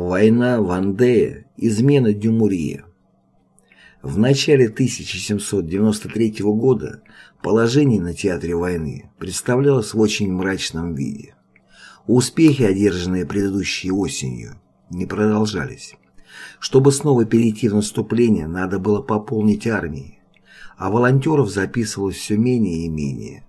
Война Вандея, измена Дюмурье. В начале 1793 года положение на театре войны представлялось в очень мрачном виде. Успехи, одержанные предыдущей осенью, не продолжались. Чтобы снова перейти в наступление, надо было пополнить армии, а волонтеров записывалось все менее и менее.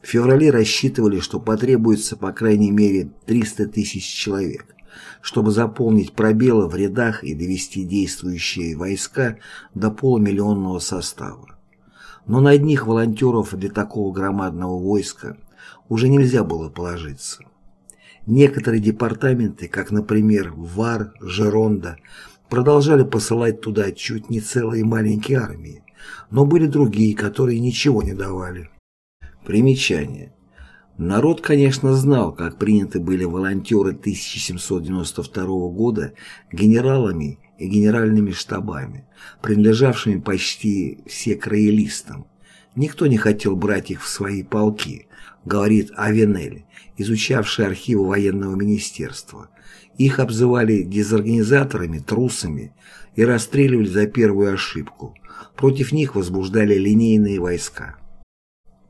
В феврале рассчитывали, что потребуется по крайней мере 300 тысяч человек чтобы заполнить пробелы в рядах и довести действующие войска до полумиллионного состава. Но на одних волонтеров для такого громадного войска уже нельзя было положиться. Некоторые департаменты, как, например, ВАР, Жеронда, продолжали посылать туда чуть не целые маленькие армии, но были другие, которые ничего не давали. Примечание. Народ, конечно, знал, как приняты были волонтеры 1792 года генералами и генеральными штабами, принадлежавшими почти все краелистам. Никто не хотел брать их в свои полки, говорит Авенель, изучавший архивы военного министерства. Их обзывали дезорганизаторами, трусами и расстреливали за первую ошибку. Против них возбуждали линейные войска.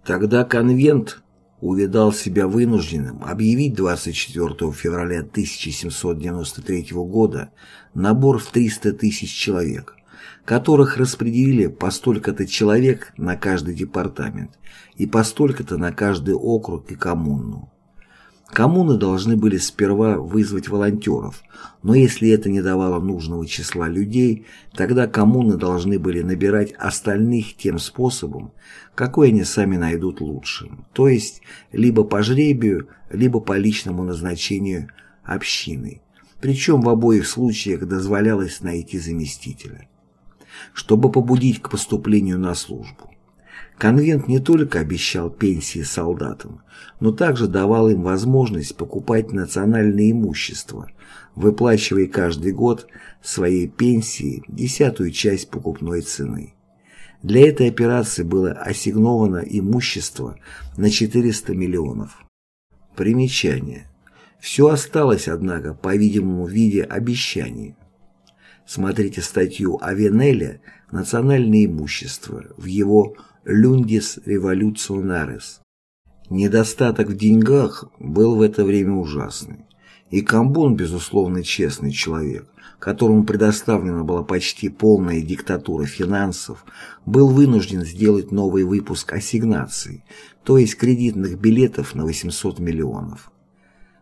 Тогда конвент увидал себя вынужденным объявить 24 февраля 1793 года набор в 300 тысяч человек, которых распределили по столько-то человек на каждый департамент и по столько-то на каждый округ и коммуну. Коммуны должны были сперва вызвать волонтеров, но если это не давало нужного числа людей, тогда коммуны должны были набирать остальных тем способом, какой они сами найдут лучшим, то есть либо по жребию, либо по личному назначению общины. Причем в обоих случаях дозволялось найти заместителя, чтобы побудить к поступлению на службу. Конвент не только обещал пенсии солдатам, но также давал им возможность покупать национальное имущество, выплачивая каждый год своей пенсии десятую часть покупной цены. Для этой операции было ассигновано имущество на 400 миллионов. Примечание. Все осталось, однако, по-видимому, в виде обещаний. Смотрите статью Авенеля «Национальное имущество» в его «Люндис революционарес». Недостаток в деньгах был в это время ужасный. И Камбон, безусловно, честный человек, которому предоставлена была почти полная диктатура финансов, был вынужден сделать новый выпуск ассигнаций, то есть кредитных билетов на 800 миллионов.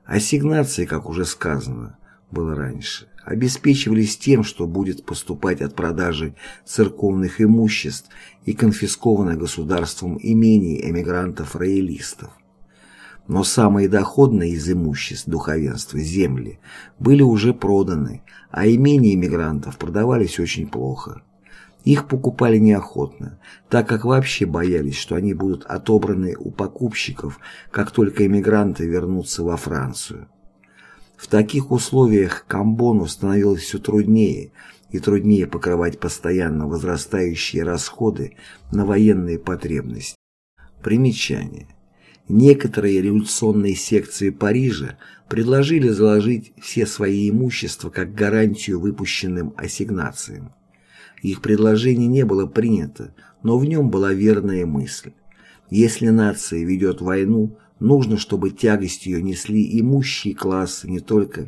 Ассигнации, как уже сказано, было раньше, обеспечивались тем, что будет поступать от продажи церковных имуществ и конфискованных государством имений эмигрантов-роялистов. Но самые доходные из имуществ духовенства земли были уже проданы, а имения иммигрантов продавались очень плохо. Их покупали неохотно, так как вообще боялись, что они будут отобраны у покупщиков, как только иммигранты вернутся во Францию. В таких условиях Камбону становилось все труднее и труднее покрывать постоянно возрастающие расходы на военные потребности. Примечание. Некоторые революционные секции Парижа предложили заложить все свои имущества как гарантию выпущенным ассигнациям. Их предложение не было принято, но в нем была верная мысль. Если нация ведет войну, Нужно, чтобы тягость ее несли имущие классы не только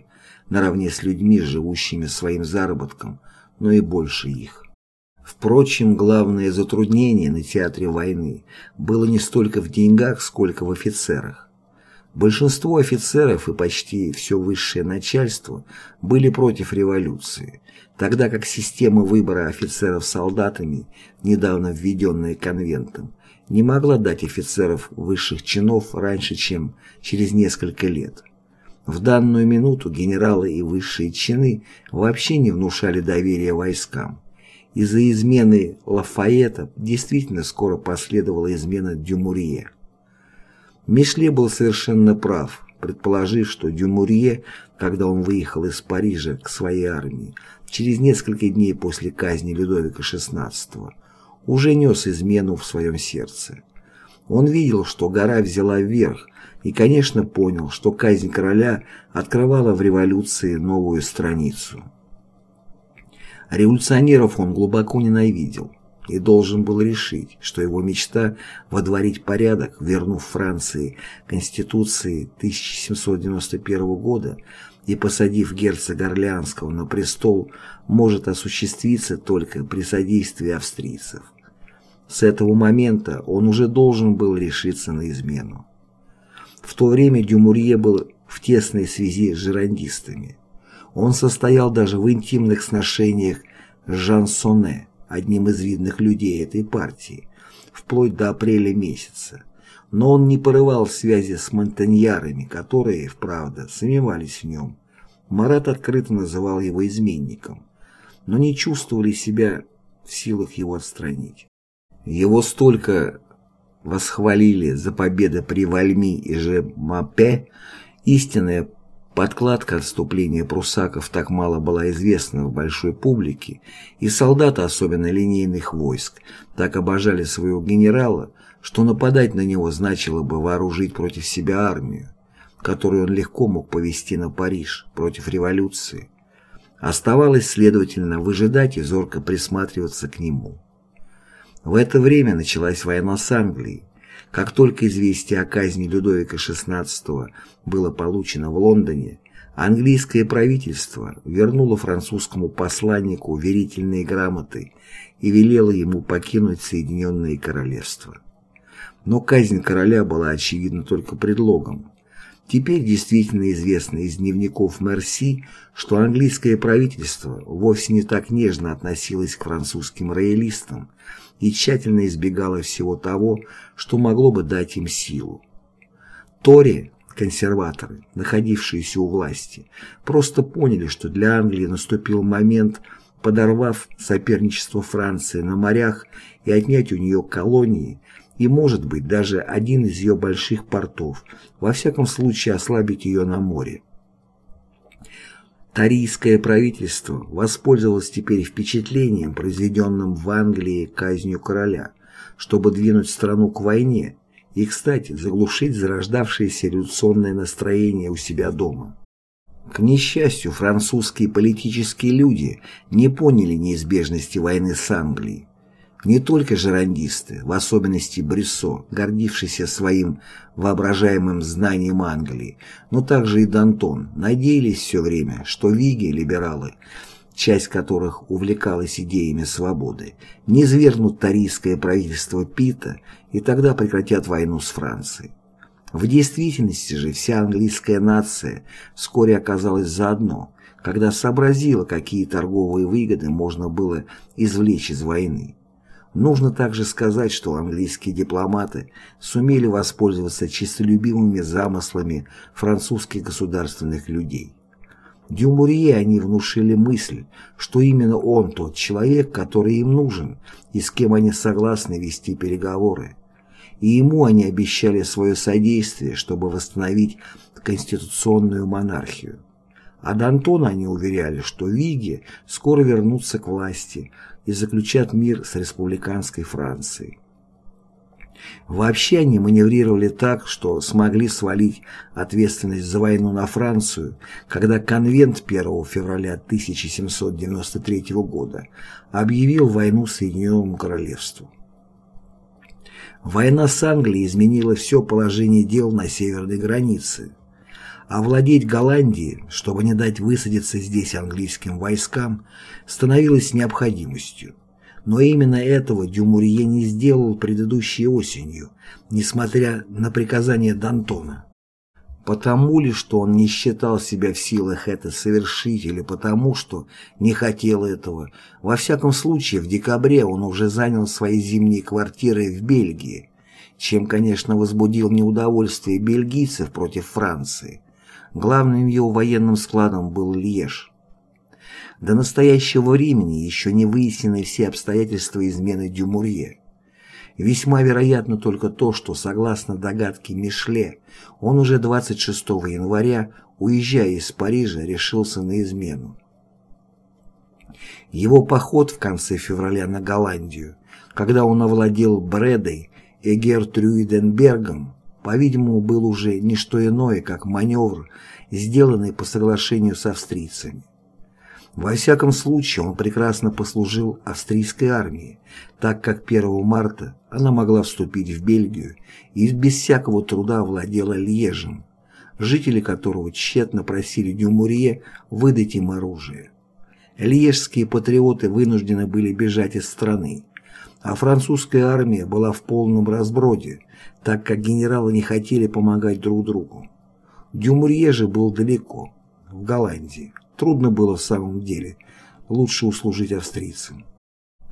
наравне с людьми, живущими своим заработком, но и больше их. Впрочем, главное затруднение на театре войны было не столько в деньгах, сколько в офицерах. Большинство офицеров и почти все высшее начальство были против революции, тогда как система выбора офицеров солдатами, недавно введенная конвентом, не могла дать офицеров высших чинов раньше, чем через несколько лет. В данную минуту генералы и высшие чины вообще не внушали доверия войскам. Из-за измены Лафаэта действительно скоро последовала измена Дюмурье. Мишле был совершенно прав, предположив, что Дюмурье, когда он выехал из Парижа к своей армии, через несколько дней после казни Людовика XVI, уже нес измену в своем сердце. Он видел, что гора взяла вверх, и, конечно, понял, что казнь короля открывала в революции новую страницу. Революционеров он глубоко ненавидел и должен был решить, что его мечта водворить порядок, вернув Франции Конституции 1791 года и посадив герцога Орлеанского на престол, может осуществиться только при содействии австрийцев. С этого момента он уже должен был решиться на измену. В то время Дюмурье был в тесной связи с жерандистами. Он состоял даже в интимных сношениях с Жан Соне, одним из видных людей этой партии, вплоть до апреля месяца. Но он не порывал связи с монтаньярами, которые, вправду, сомневались в нем. Марат открыто называл его изменником, но не чувствовали себя в силах его отстранить. Его столько восхвалили за победы при Вальми и Жемапе, истинная подкладка отступления прусаков так мало была известна в большой публике, и солдаты, особенно линейных войск, так обожали своего генерала, что нападать на него значило бы вооружить против себя армию, которую он легко мог повести на Париж против революции. Оставалось, следовательно, выжидать и зорко присматриваться к нему. В это время началась война с Англией. Как только известие о казни Людовика XVI было получено в Лондоне, английское правительство вернуло французскому посланнику верительные грамоты и велело ему покинуть Соединенные Королевства. Но казнь короля была очевидно только предлогом. Теперь действительно известно из дневников Мерси, что английское правительство вовсе не так нежно относилось к французским роялистам, и тщательно избегала всего того, что могло бы дать им силу. Тори, консерваторы, находившиеся у власти, просто поняли, что для Англии наступил момент, подорвав соперничество Франции на морях и отнять у нее колонии, и, может быть, даже один из ее больших портов, во всяком случае ослабить ее на море. Тарийское правительство воспользовалось теперь впечатлением, произведенным в Англии казнью короля, чтобы двинуть страну к войне и, кстати, заглушить зарождавшееся революционное настроение у себя дома. К несчастью, французские политические люди не поняли неизбежности войны с Англией. Не только жерандисты, в особенности Брессо, гордившийся своим воображаемым знанием Англии, но также и Дантон, надеялись все время, что Виги, либералы, часть которых увлекалась идеями свободы, не свергнут тарийское правительство Пита и тогда прекратят войну с Францией. В действительности же вся английская нация вскоре оказалась заодно, когда сообразила, какие торговые выгоды можно было извлечь из войны. Нужно также сказать, что английские дипломаты сумели воспользоваться чистолюбивыми замыслами французских государственных людей. Дюмурье они внушили мысль, что именно он тот человек, который им нужен и с кем они согласны вести переговоры. И ему они обещали свое содействие, чтобы восстановить конституционную монархию. А Д'Антона они уверяли, что Виги скоро вернутся к власти – и заключат мир с республиканской Францией. Вообще они маневрировали так, что смогли свалить ответственность за войну на Францию, когда конвент 1 февраля 1793 года объявил войну Соединенному Королевству. Война с Англией изменила все положение дел на северной границе. Овладеть Голландией, чтобы не дать высадиться здесь английским войскам, становилось необходимостью. Но именно этого Дюмурье не сделал предыдущей осенью, несмотря на приказание Д'Антона. Потому ли, что он не считал себя в силах это совершить, или потому, что не хотел этого, во всяком случае в декабре он уже занял свои зимние квартиры в Бельгии, чем, конечно, возбудил неудовольствие бельгийцев против Франции. Главным его военным складом был Льеж. До настоящего времени еще не выяснены все обстоятельства измены Дюмурье. Весьма вероятно только то, что, согласно догадке Мишле, он уже 26 января, уезжая из Парижа, решился на измену. Его поход в конце февраля на Голландию, когда он овладел Бредой Эгертрюиденбергом, по-видимому, был уже не что иное, как маневр, сделанный по соглашению с австрийцами. Во всяком случае, он прекрасно послужил австрийской армии, так как 1 марта она могла вступить в Бельгию и без всякого труда владела Льежем, жители которого тщетно просили Дюмурье выдать им оружие. Льежские патриоты вынуждены были бежать из страны, а французская армия была в полном разброде, так как генералы не хотели помогать друг другу. Дюмурье же был далеко, в Голландии. Трудно было в самом деле, лучше услужить австрийцам.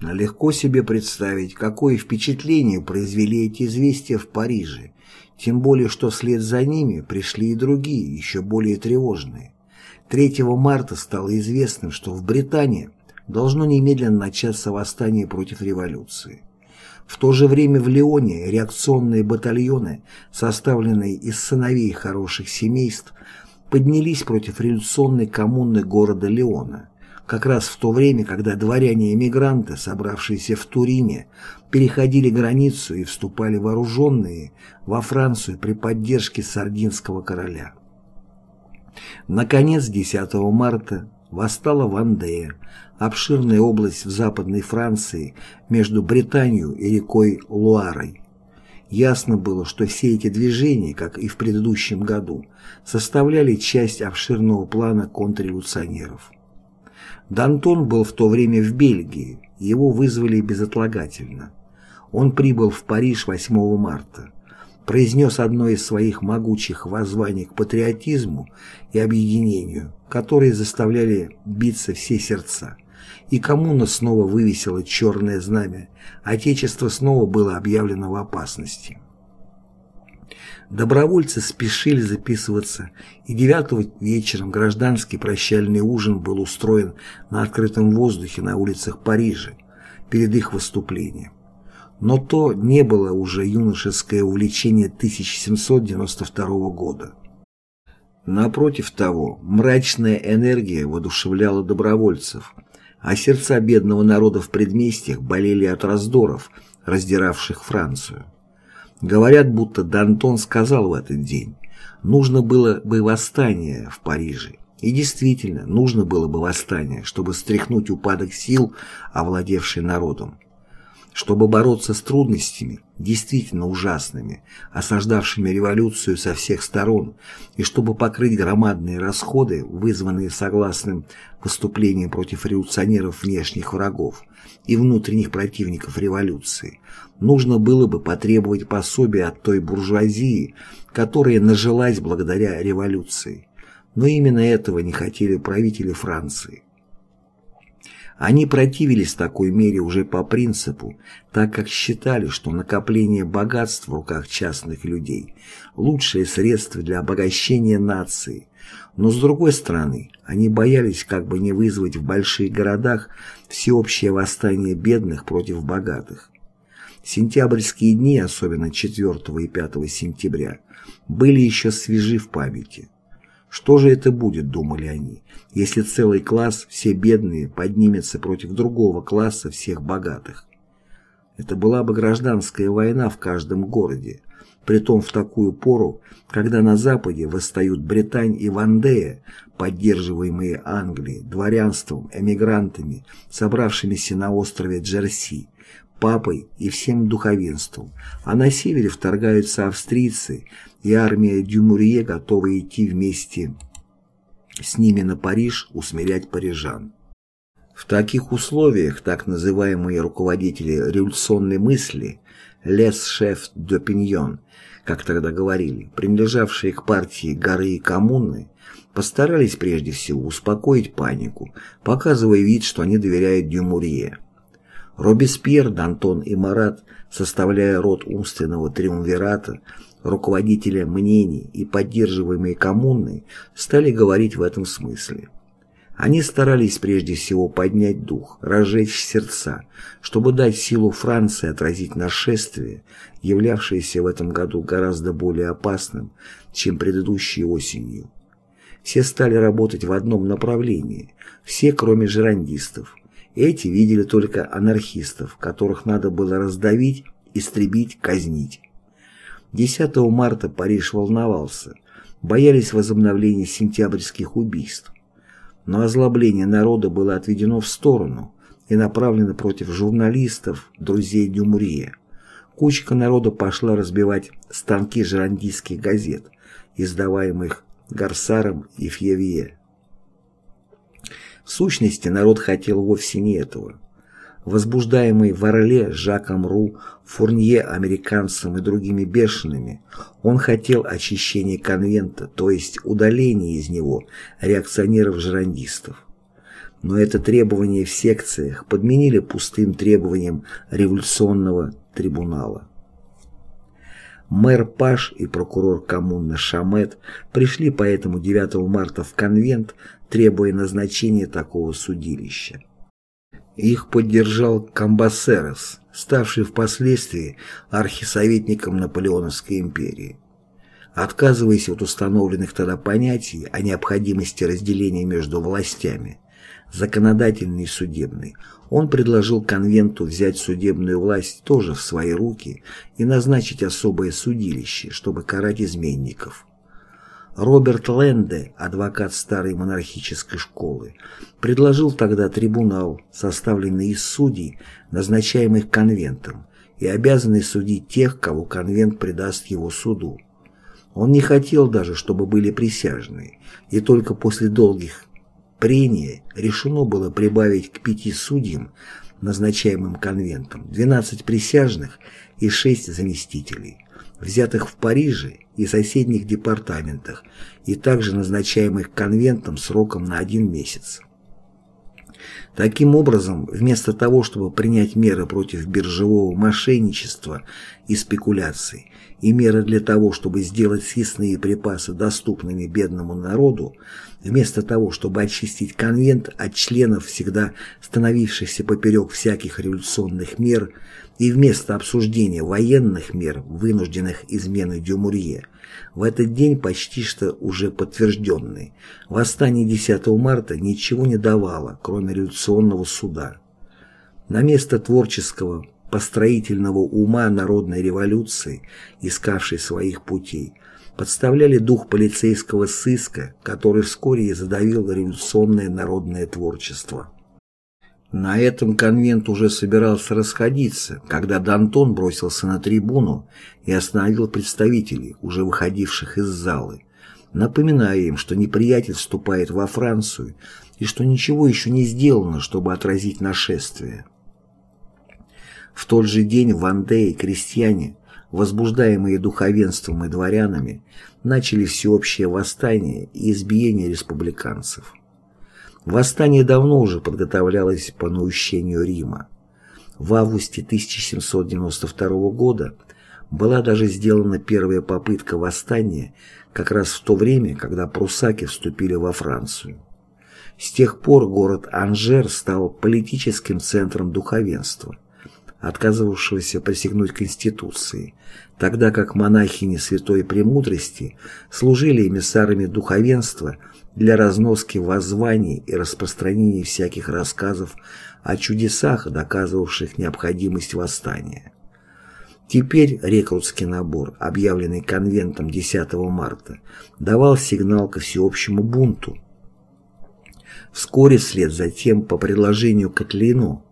Легко себе представить, какое впечатление произвели эти известия в Париже, тем более что вслед за ними пришли и другие, еще более тревожные. 3 марта стало известным, что в Британии должно немедленно начаться восстание против революции. В то же время в Лионе реакционные батальоны, составленные из сыновей хороших семейств, поднялись против революционной коммуны города Леона, как раз в то время, когда дворяне-эмигранты, собравшиеся в Турине, переходили границу и вступали вооруженные во Францию при поддержке сардинского короля. Наконец, 10 марта восстала Вандея, обширная область в Западной Франции между Британией и рекой Луарой. Ясно было, что все эти движения, как и в предыдущем году, составляли часть обширного плана контрреволюционеров. Д'Антон был в то время в Бельгии, его вызвали безотлагательно. Он прибыл в Париж 8 марта произнес одно из своих могучих воззваний к патриотизму и объединению, которые заставляли биться все сердца. И коммуна снова вывесила черное знамя, Отечество снова было объявлено в опасности. Добровольцы спешили записываться, и 9 вечером гражданский прощальный ужин был устроен на открытом воздухе на улицах Парижа перед их выступлением. Но то не было уже юношеское увлечение 1792 года. Напротив того, мрачная энергия воодушевляла добровольцев, а сердца бедного народа в предместьях болели от раздоров, раздиравших Францию. Говорят, будто Д'Антон сказал в этот день, нужно было бы восстание в Париже. И действительно, нужно было бы восстание, чтобы стряхнуть упадок сил, овладевший народом чтобы бороться с трудностями, действительно ужасными, осаждавшими революцию со всех сторон, и чтобы покрыть громадные расходы, вызванные согласным выступлением против революционеров внешних врагов и внутренних противников революции, нужно было бы потребовать пособия от той буржуазии, которая нажилась благодаря революции. Но именно этого не хотели правители Франции. Они противились такой мере уже по принципу, так как считали, что накопление богатств в руках частных людей – лучшее средство для обогащения нации. Но с другой стороны, они боялись как бы не вызвать в больших городах всеобщее восстание бедных против богатых. Сентябрьские дни, особенно 4 и 5 сентября, были еще свежи в памяти. Что же это будет, думали они, если целый класс, все бедные, поднимется против другого класса всех богатых? Это была бы гражданская война в каждом городе, притом в такую пору, когда на Западе восстают Британь и Вандея, поддерживаемые Англией, дворянством, эмигрантами, собравшимися на острове Джерси, папой и всем духовенством, а на севере вторгаются австрийцы, и армия Дюмурье готова идти вместе с ними на Париж усмирять парижан. В таких условиях так называемые руководители революционной мысли «лес шеф d'opinion», как тогда говорили, принадлежавшие к партии горы и коммуны, постарались прежде всего успокоить панику, показывая вид, что они доверяют Дюмурье. Робеспьер, Д'Антон и Марат, составляя род умственного триумвирата, руководителя мнений и поддерживаемые коммуны, стали говорить в этом смысле. Они старались прежде всего поднять дух, разжечь сердца, чтобы дать силу Франции отразить нашествие, являвшееся в этом году гораздо более опасным, чем предыдущей осенью. Все стали работать в одном направлении, все кроме жерандистов. Эти видели только анархистов, которых надо было раздавить истребить, казнить. 10 марта Париж волновался, боялись возобновления сентябрьских убийств. Но озлобление народа было отведено в сторону и направлено против журналистов, друзей Дюмурье. Кучка народа пошла разбивать станки жерандийских газет, издаваемых Гарсаром и Фьевье. В сущности, народ хотел вовсе не этого. Возбуждаемый в Орле Жаком Ру, Фурнье, американцем и другими бешеными, он хотел очищения конвента, то есть удаления из него реакционеров-жерандистов. Но это требование в секциях подменили пустым требованием революционного трибунала. Мэр Паш и прокурор коммуны Шамет пришли поэтому 9 марта в конвент, требуя назначения такого судилища. Их поддержал Камбасерос, ставший впоследствии архисоветником Наполеоновской империи. Отказываясь от установленных тогда понятий о необходимости разделения между властями, законодательной и судебной, он предложил конвенту взять судебную власть тоже в свои руки и назначить особое судилище, чтобы карать изменников. Роберт Ленде, адвокат старой монархической школы, предложил тогда трибунал, составленный из судей, назначаемых конвентом, и обязанный судить тех, кого конвент придаст его суду. Он не хотел даже, чтобы были присяжные, и только после долгих прения решено было прибавить к пяти судьям, назначаемым конвентом, 12 присяжных и 6 заместителей, взятых в Париже и соседних департаментах, и также назначаемых конвентом сроком на один месяц. Таким образом, вместо того, чтобы принять меры против биржевого мошенничества и спекуляций, и меры для того, чтобы сделать съестные припасы доступными бедному народу, вместо того, чтобы очистить конвент от членов, всегда становившихся поперек всяких революционных мер, и вместо обсуждения военных мер, вынужденных изменой Дюмурье, в этот день почти что уже подтвержденный, восстание 10 марта ничего не давало, кроме революционного суда. На место творческого, построительного ума народной революции, искавшей своих путей, подставляли дух полицейского сыска, который вскоре и задавил революционное народное творчество. На этом конвент уже собирался расходиться, когда Д'Антон бросился на трибуну и остановил представителей, уже выходивших из залы, напоминая им, что неприятель вступает во Францию и что ничего еще не сделано, чтобы отразить нашествие. В тот же день в Андее крестьяне, возбуждаемые духовенством и дворянами, начали всеобщее восстание и избиение республиканцев. Восстание давно уже подготовлялось по наущению Рима. В августе 1792 года была даже сделана первая попытка восстания как раз в то время, когда прусаки вступили во Францию. С тех пор город Анжер стал политическим центром духовенства, отказывавшегося присягнуть Конституции, тогда как монахини Святой Премудрости служили эмиссарами духовенства – для разноски воззваний и распространения всяких рассказов о чудесах, доказывавших необходимость восстания. Теперь рекрутский набор, объявленный конвентом 10 марта, давал сигнал ко всеобщему бунту. Вскоре вслед за тем, по предложению Котлину,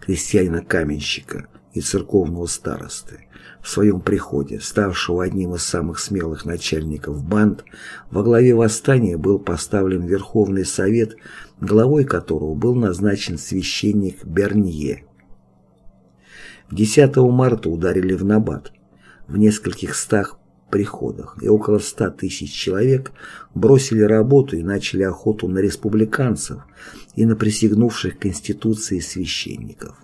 крестьянина-каменщика и церковного старосты, в своем приходе, ставшего одним из самых смелых начальников банд, во главе восстания был поставлен Верховный Совет, главой которого был назначен священник Бернье. 10 марта ударили в набат. В нескольких стах приходах, и около ста тысяч человек бросили работу и начали охоту на республиканцев и на присягнувших Конституции священников.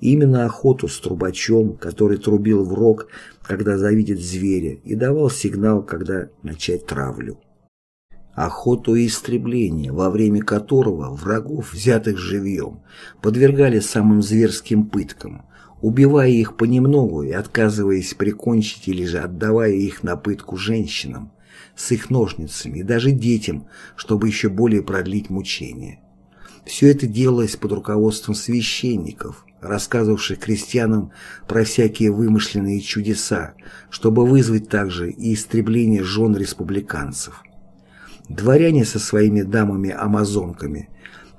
Именно охоту с трубачом, который трубил в рог, когда завидит зверя, и давал сигнал, когда начать травлю. Охоту и истребление, во время которого врагов, взятых живьем, подвергали самым зверским пыткам, убивая их понемногу и отказываясь прикончить или же отдавая их на пытку женщинам, с их ножницами и даже детям, чтобы еще более продлить мучения. Все это делалось под руководством священников, рассказывавших крестьянам про всякие вымышленные чудеса, чтобы вызвать также и истребление жен республиканцев. Дворяне со своими дамами-амазонками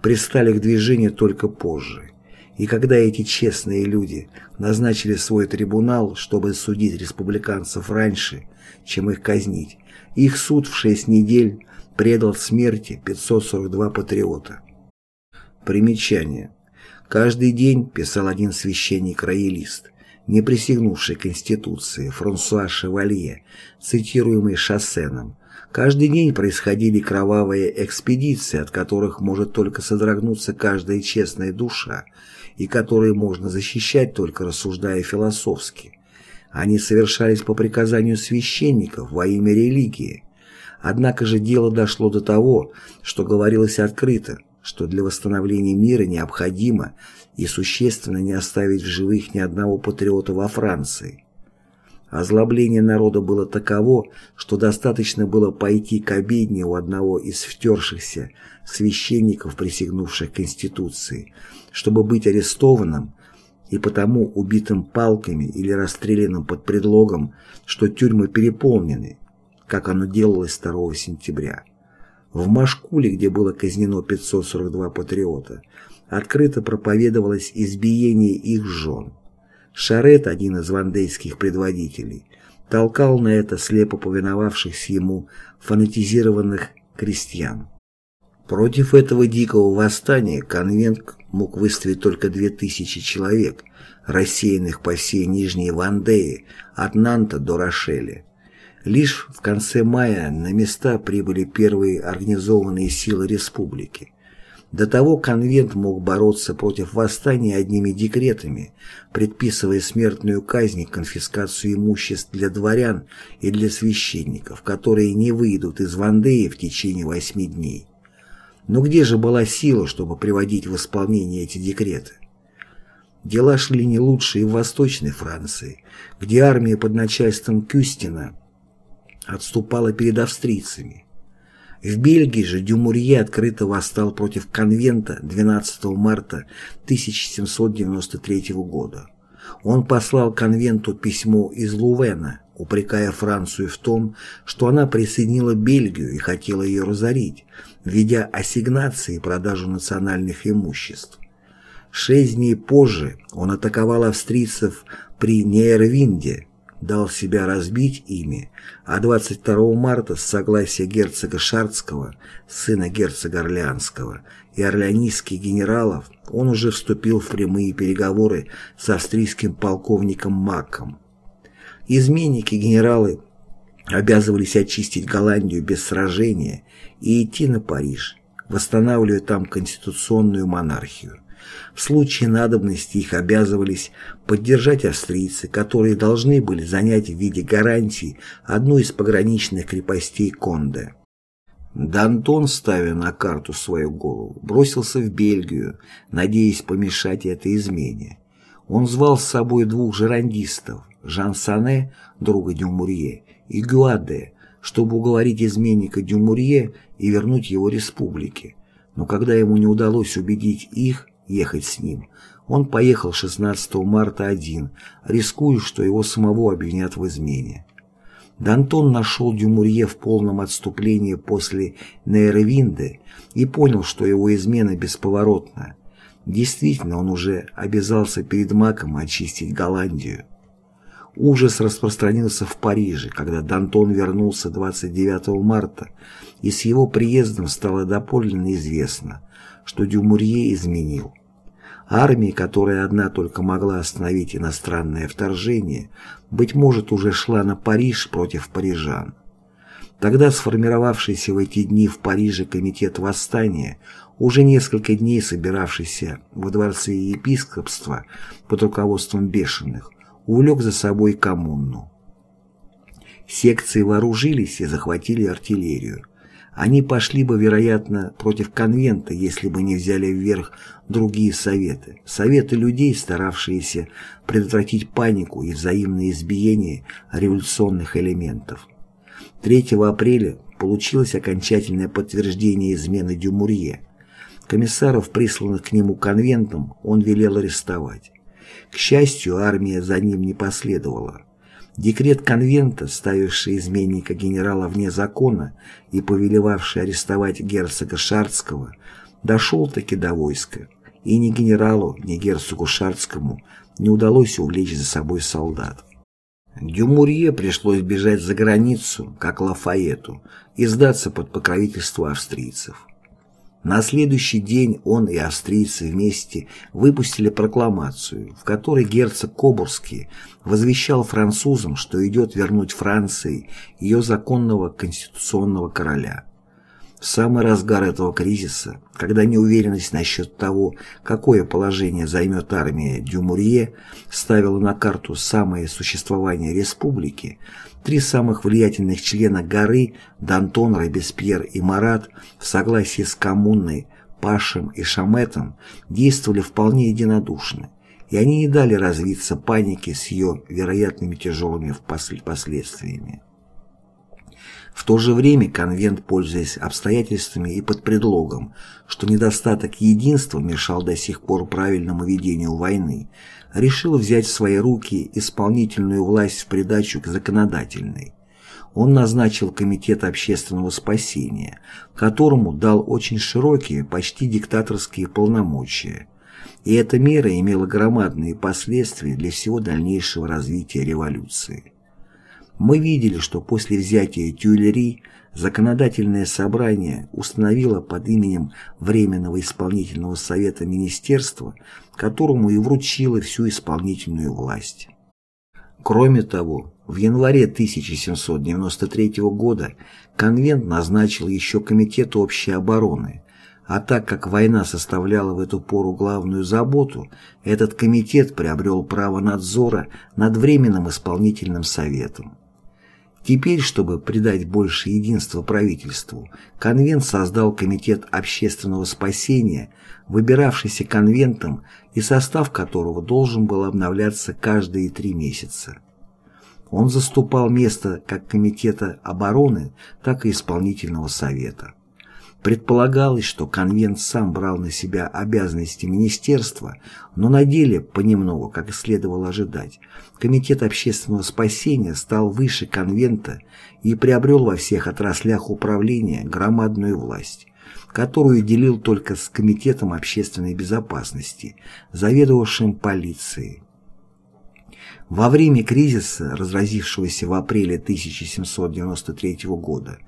пристали к движению только позже. И когда эти честные люди назначили свой трибунал, чтобы судить республиканцев раньше, чем их казнить, их суд в шесть недель предал смерти 542 патриота. Примечание. Каждый день писал один священник-роялист, не присягнувший Конституции, Франсуа Шевалье, цитируемый Шассеном, Каждый день происходили кровавые экспедиции, от которых может только содрогнуться каждая честная душа, и которые можно защищать только рассуждая философски. Они совершались по приказанию священников во имя религии. Однако же дело дошло до того, что говорилось открыто, что для восстановления мира необходимо и существенно не оставить в живых ни одного патриота во Франции. Озлобление народа было таково, что достаточно было пойти к обедне у одного из втершихся священников, присягнувших Конституции, чтобы быть арестованным и потому убитым палками или расстрелянным под предлогом, что тюрьмы переполнены, как оно делалось 2 сентября. В Машкуле, где было казнено 542 патриота, открыто проповедовалось избиение их жен. Шарет, один из вандейских предводителей, толкал на это слепо повиновавшихся ему фанатизированных крестьян. Против этого дикого восстания конвент мог выставить только две тысячи человек, рассеянных по всей Нижней Вандее, от Нанта до Рошеля. Лишь в конце мая на места прибыли первые организованные силы республики. До того конвент мог бороться против восстания одними декретами, предписывая смертную казнь и конфискацию имуществ для дворян и для священников, которые не выйдут из Вандеи в течение восьми дней. Но где же была сила, чтобы приводить в исполнение эти декреты? Дела шли не лучше и в Восточной Франции, где армия под начальством Кюстина отступала перед австрийцами. В Бельгии же Дюмурье открыто восстал против конвента 12 марта 1793 года. Он послал конвенту письмо из Лувена, упрекая Францию в том, что она присоединила Бельгию и хотела ее разорить, введя ассигнации и продажу национальных имуществ. Шесть дней позже он атаковал австрийцев при Нейрвинде, дал себя разбить ими, а 22 марта с согласия герцога Шардского, сына герцога Орлеанского, и орлеанистских генералов он уже вступил в прямые переговоры с австрийским полковником Маком. Изменники-генералы обязывались очистить Голландию без сражения и идти на Париж, восстанавливая там конституционную монархию. В случае надобности их обязывались поддержать австрийцы, которые должны были занять в виде гарантии одну из пограничных крепостей Конде. Д'Антон, ставя на карту свою голову, бросился в Бельгию, надеясь помешать этой измене. Он звал с собой двух жерандистов, Жан Сане, друга Дюмурье, и Гуаде, чтобы уговорить изменника Дюмурье и вернуть его республике. Но когда ему не удалось убедить их, ехать с ним. Он поехал 16 марта один, рискуя, что его самого обвинят в измене. Д'Антон нашел Дюмурье в полном отступлении после Нейровинды и понял, что его измена бесповоротна. Действительно, он уже обязался перед Маком очистить Голландию. Ужас распространился в Париже, когда Д'Антон вернулся 29 марта, и с его приездом стало доподлинно известно, что Дюмурье изменил. Армия, которая одна только могла остановить иностранное вторжение, быть может, уже шла на Париж против парижан. Тогда сформировавшийся в эти дни в Париже комитет восстания, уже несколько дней собиравшийся во дворце епископства под руководством бешеных, увлек за собой коммуну. Секции вооружились и захватили артиллерию. Они пошли бы, вероятно, против конвента, если бы не взяли вверх другие советы. Советы людей, старавшиеся предотвратить панику и взаимное избиение революционных элементов. 3 апреля получилось окончательное подтверждение измены Дюмурье. Комиссаров, присланных к нему конвентом, он велел арестовать. К счастью, армия за ним не последовала. Декрет конвента, ставивший изменника генерала вне закона и повелевавший арестовать герцога Шардского, дошел таки до войска, и ни генералу, ни герцогу Шардскому не удалось увлечь за собой солдат. Дюмурье пришлось бежать за границу, как Лафаэту, и сдаться под покровительство австрийцев. На следующий день он и австрийцы вместе выпустили прокламацию, в которой герцог Кобурский возвещал французам, что идет вернуть Франции ее законного конституционного короля. В самый разгар этого кризиса, когда неуверенность насчет того, какое положение займет армия Дюмурье, ставила на карту самое существование республики, три самых влиятельных члена горы, Д'Антон, Робеспьер и Марат, в согласии с коммуной, Пашем и Шаметом, действовали вполне единодушно, и они не дали развиться панике с ее вероятными тяжелыми последствиями. В то же время конвент, пользуясь обстоятельствами и под предлогом, что недостаток единства мешал до сих пор правильному ведению войны, решил взять в свои руки исполнительную власть в придачу к законодательной. Он назначил Комитет общественного спасения, которому дал очень широкие, почти диктаторские полномочия. И эта мера имела громадные последствия для всего дальнейшего развития революции. Мы видели, что после взятия Тюильри законодательное собрание установило под именем Временного исполнительного совета министерства, которому и вручило всю исполнительную власть. Кроме того, в январе 1793 года конвент назначил еще Комитет общей обороны, а так как война составляла в эту пору главную заботу, этот комитет приобрел право надзора над Временным исполнительным советом. Теперь, чтобы придать больше единства правительству, конвент создал Комитет общественного спасения, выбиравшийся конвентом и состав которого должен был обновляться каждые три месяца. Он заступал место как Комитета обороны, так и Исполнительного совета. Предполагалось, что конвент сам брал на себя обязанности министерства, но на деле, понемногу, как и следовало ожидать, Комитет общественного спасения стал выше конвента и приобрел во всех отраслях управления громадную власть, которую делил только с Комитетом общественной безопасности, заведовавшим полицией. Во время кризиса, разразившегося в апреле 1793 года,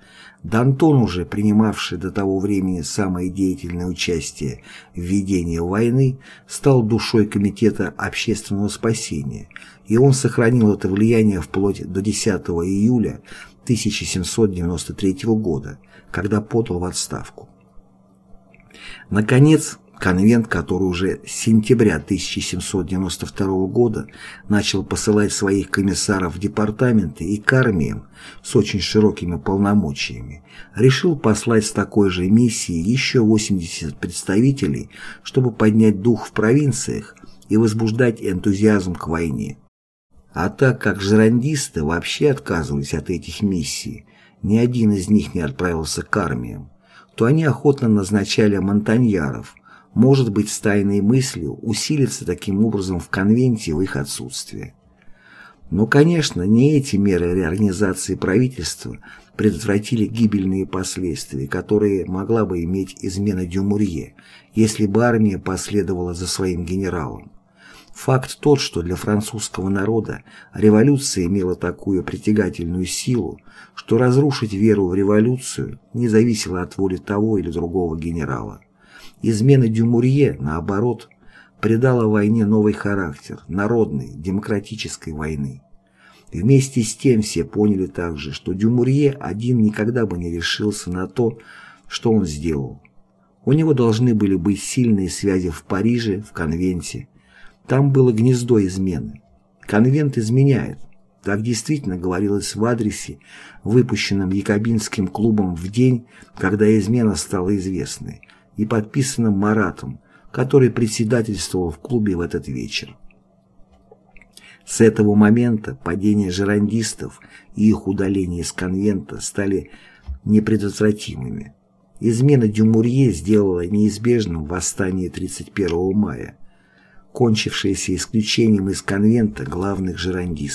Д'Антон, уже принимавший до того времени самое деятельное участие в ведении войны, стал душой Комитета общественного спасения, и он сохранил это влияние вплоть до 10 июля 1793 года, когда подал в отставку. Наконец, Конвент, который уже с сентября 1792 года начал посылать своих комиссаров в департаменты и к армиям с очень широкими полномочиями, решил послать с такой же миссией еще 80 представителей, чтобы поднять дух в провинциях и возбуждать энтузиазм к войне. А так как жерандисты вообще отказывались от этих миссий, ни один из них не отправился к армиям, то они охотно назначали монтаньяров, может быть с тайной мыслью усилиться таким образом в конвенте в их отсутствие. Но, конечно, не эти меры реорганизации правительства предотвратили гибельные последствия, которые могла бы иметь измена Дюмурье, если бы армия последовала за своим генералом. Факт тот, что для французского народа революция имела такую притягательную силу, что разрушить веру в революцию не зависело от воли того или другого генерала. Измена Дюмурье, наоборот, придала войне новый характер, народной, демократической войны. Вместе с тем все поняли также, что Дюмурье один никогда бы не решился на то, что он сделал. У него должны были быть сильные связи в Париже, в конвенте. Там было гнездо измены. Конвент изменяет. Так действительно говорилось в адресе, выпущенном Якобинским клубом в день, когда измена стала известной, и подписанным Маратом, который председательствовал в клубе в этот вечер. С этого момента падение жерандистов и их удаление из конвента стали непредотвратимыми. Измена Дюмурье сделала неизбежным восстание 31 мая. кончившееся исключением из конвента главных жерандистов.